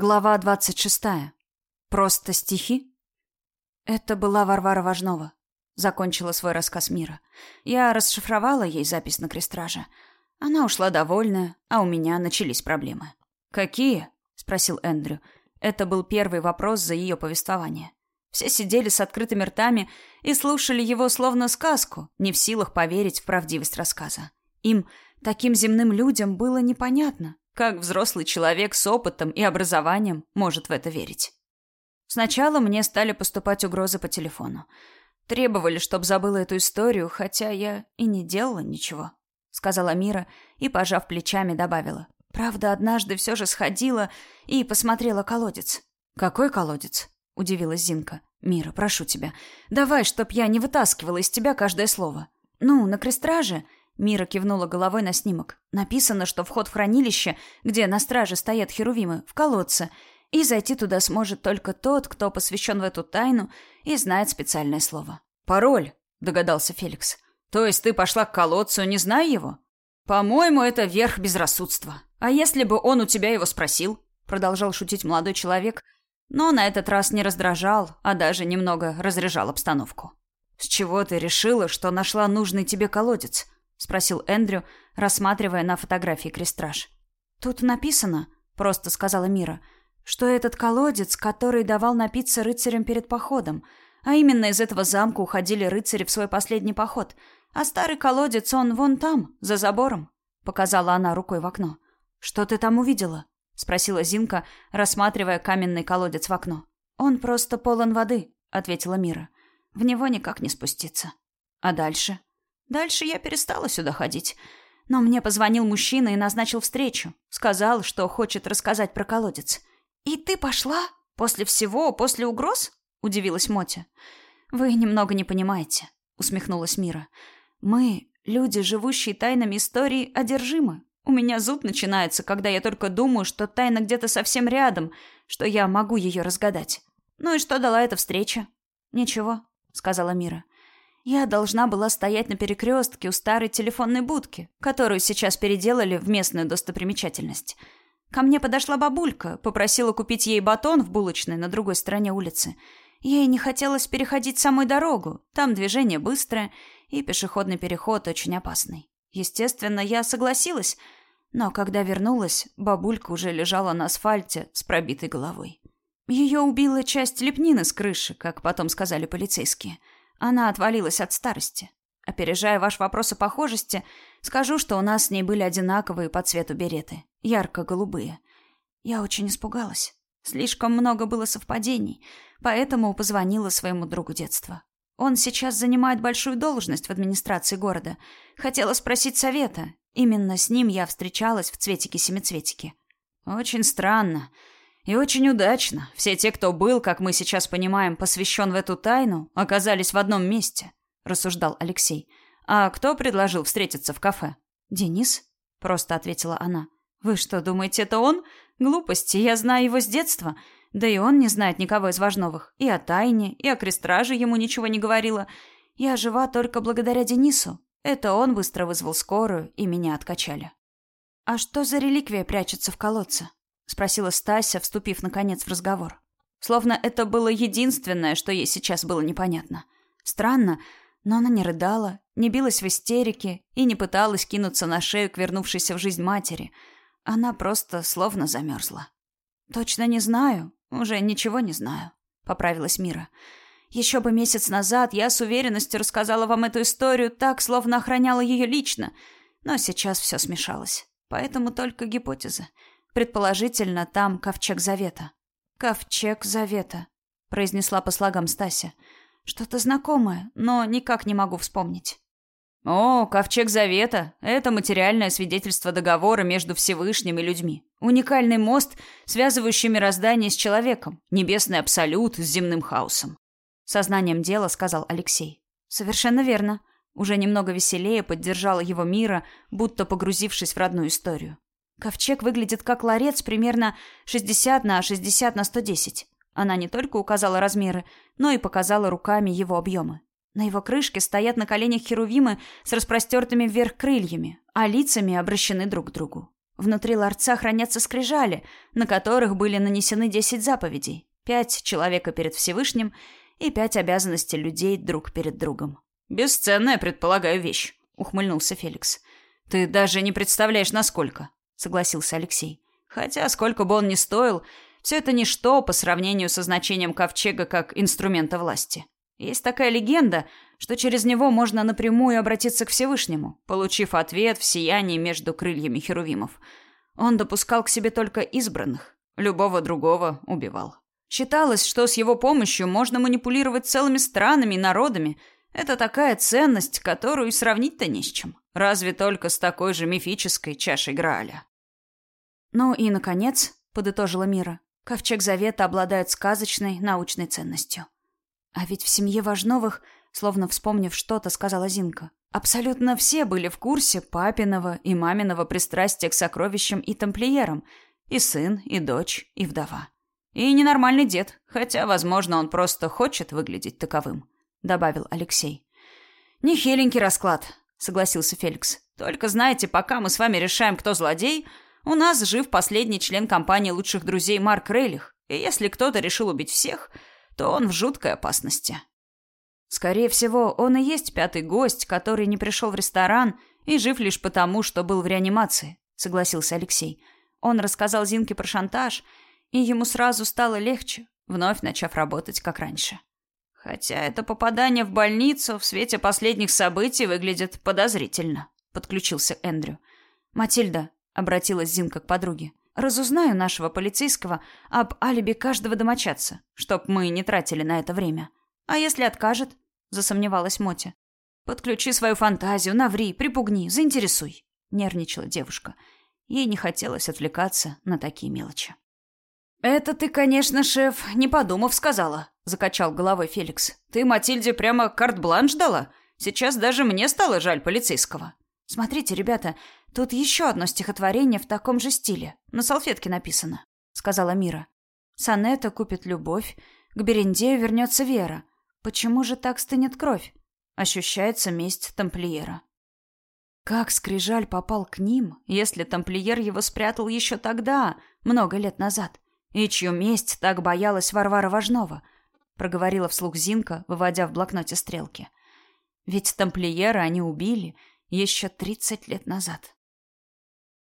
Глава двадцать шестая. Просто стихи? Это была Варвара Важнова. Закончила свой рассказ Мира. Я расшифровала ей запись на крестраже. Она ушла довольная, а у меня начались проблемы. «Какие?» — спросил Эндрю. Это был первый вопрос за ее повествование. Все сидели с открытыми ртами и слушали его словно сказку, не в силах поверить в правдивость рассказа. Им, таким земным людям, было непонятно, как взрослый человек с опытом и образованием может в это верить? Сначала мне стали поступать угрозы по телефону. Требовали, чтобы забыла эту историю, хотя я и не делала ничего, сказала Мира и, пожав плечами, добавила: "Правда, однажды все же сходила и посмотрела колодец". "Какой колодец?" удивилась Зинка. "Мира, прошу тебя, давай, чтоб я не вытаскивала из тебя каждое слово. Ну, на крестраже Мира кивнула головой на снимок. Написано, что вход в хранилище, где на страже стоят херувимы, в колодце, и зайти туда сможет только тот, кто посвящен в эту тайну и знает специальное слово. «Пароль», — догадался Феликс. «То есть ты пошла к колодцу, не зная его?» «По-моему, это верх безрассудства. А если бы он у тебя его спросил?» Продолжал шутить молодой человек, но на этот раз не раздражал, а даже немного разряжал обстановку. «С чего ты решила, что нашла нужный тебе колодец?» Спросил Эндрю, рассматривая на фотографии крестраж. Тут написано, просто сказала Мира, что этот колодец, который давал напиться рыцарям перед походом, а именно из этого замка уходили рыцари в свой последний поход, а старый колодец он вон там, за забором, показала она рукой в окно. Что ты там увидела? спросила Зинка, рассматривая каменный колодец в окно. Он просто полон воды, ответила Мира. В него никак не спуститься. А дальше? Дальше я перестала сюда ходить. Но мне позвонил мужчина и назначил встречу. Сказал, что хочет рассказать про колодец. «И ты пошла? После всего? После угроз?» — удивилась Мотя. «Вы немного не понимаете», — усмехнулась Мира. «Мы, люди, живущие тайнами истории, одержимы. У меня зуд начинается, когда я только думаю, что тайна где-то совсем рядом, что я могу ее разгадать. Ну и что дала эта встреча?» «Ничего», — сказала Мира. Я должна была стоять на перекрестке у старой телефонной будки, которую сейчас переделали в местную достопримечательность. Ко мне подошла бабулька, попросила купить ей батон в булочной на другой стороне улицы. Ей не хотелось переходить самой дорогу, там движение быстрое и пешеходный переход очень опасный. Естественно, я согласилась, но когда вернулась, бабулька уже лежала на асфальте с пробитой головой. Ее убила часть лепнины с крыши, как потом сказали полицейские – она отвалилась от старости. Опережая ваш вопрос о похожести, скажу, что у нас с ней были одинаковые по цвету береты, ярко-голубые. Я очень испугалась. Слишком много было совпадений, поэтому позвонила своему другу детства. Он сейчас занимает большую должность в администрации города. Хотела спросить совета. Именно с ним я встречалась в цветике-семицветике. Очень странно. И очень удачно. Все те, кто был, как мы сейчас понимаем, посвящен в эту тайну, оказались в одном месте, рассуждал Алексей. А кто предложил встретиться в кафе? Денис, просто ответила она. Вы что, думаете, это он? Глупости, я знаю его с детства. Да и он не знает никого из Важновых. И о тайне, и о крестраже ему ничего не говорила. Я жива только благодаря Денису. Это он быстро вызвал скорую, и меня откачали. А что за реликвия прячется в колодце? Спросила Стася, вступив наконец в разговор. Словно это было единственное, что ей сейчас было непонятно. Странно, но она не рыдала, не билась в истерике и не пыталась кинуться на шею к вернувшейся в жизнь матери. Она просто словно замерзла. Точно не знаю, уже ничего не знаю, поправилась Мира. Еще бы месяц назад я с уверенностью рассказала вам эту историю так, словно охраняла ее лично, но сейчас все смешалось. Поэтому только гипотезы. Предположительно, там ковчег завета. Ковчег завета, произнесла по слогам Стася. Что-то знакомое, но никак не могу вспомнить. О, ковчег завета это материальное свидетельство договора между Всевышним и людьми. Уникальный мост, связывающий мироздание с человеком, небесный абсолют с земным хаосом. Сознанием дела сказал Алексей. Совершенно верно. Уже немного веселее поддержала его Мира, будто погрузившись в родную историю. Ковчег выглядит как ларец примерно 60 на 60 на 110. Она не только указала размеры, но и показала руками его объемы. На его крышке стоят на коленях херувимы с распростертыми вверх крыльями, а лицами обращены друг к другу. Внутри ларца хранятся скрижали, на которых были нанесены десять заповедей. Пять человека перед Всевышним и пять обязанностей людей друг перед другом. «Бесценная, предполагаю, вещь», — ухмыльнулся Феликс. «Ты даже не представляешь, насколько», — согласился Алексей. «Хотя, сколько бы он ни стоил, все это ничто по сравнению со значением ковчега как инструмента власти. Есть такая легенда, что через него можно напрямую обратиться к Всевышнему, получив ответ в сиянии между крыльями херувимов. Он допускал к себе только избранных, любого другого убивал. Считалось, что с его помощью можно манипулировать целыми странами и народами. Это такая ценность, которую сравнить-то не с чем. Разве только с такой же мифической чашей Грааля. Ну и, наконец, подытожила Мира, ковчег Завета обладает сказочной научной ценностью. А ведь в семье Важновых, словно вспомнив что-то, сказала Зинка, абсолютно все были в курсе папиного и маминого пристрастия к сокровищам и тамплиерам, и сын, и дочь, и вдова. И ненормальный дед, хотя, возможно, он просто хочет выглядеть таковым, добавил Алексей. Не хиленький расклад, согласился Феликс. Только знаете, пока мы с вами решаем, кто злодей, у нас жив последний член компании лучших друзей Марк Рейлих, и если кто-то решил убить всех, то он в жуткой опасности. Скорее всего, он и есть пятый гость, который не пришел в ресторан и жив лишь потому, что был в реанимации, согласился Алексей. Он рассказал Зинке про шантаж, и ему сразу стало легче, вновь начав работать как раньше. Хотя это попадание в больницу в свете последних событий выглядит подозрительно, подключился Эндрю. Матильда обратилась Зинка к подруге. Разузнаю нашего полицейского об алиби каждого домочадца, чтоб мы не тратили на это время. А если откажет? Засомневалась Мотя. Подключи свою фантазию, наври, припугни, заинтересуй. Нервничала девушка. Ей не хотелось отвлекаться на такие мелочи. «Это ты, конечно, шеф, не подумав сказала», — закачал головой Феликс. «Ты Матильде прямо карт-бланш дала? Сейчас даже мне стало жаль полицейского». «Смотрите, ребята, тут еще одно стихотворение в таком же стиле. На салфетке написано», — сказала Мира. «Сонета купит любовь, к Берендею вернется вера. Почему же так стынет кровь? Ощущается месть тамплиера». Как Скрижаль попал к ним, если тамплиер его спрятал еще тогда, много лет назад? И чью месть так боялась Варвара Важнова? Проговорила вслух Зинка, выводя в блокноте стрелки. Ведь тамплиера они убили, еще тридцать лет назад.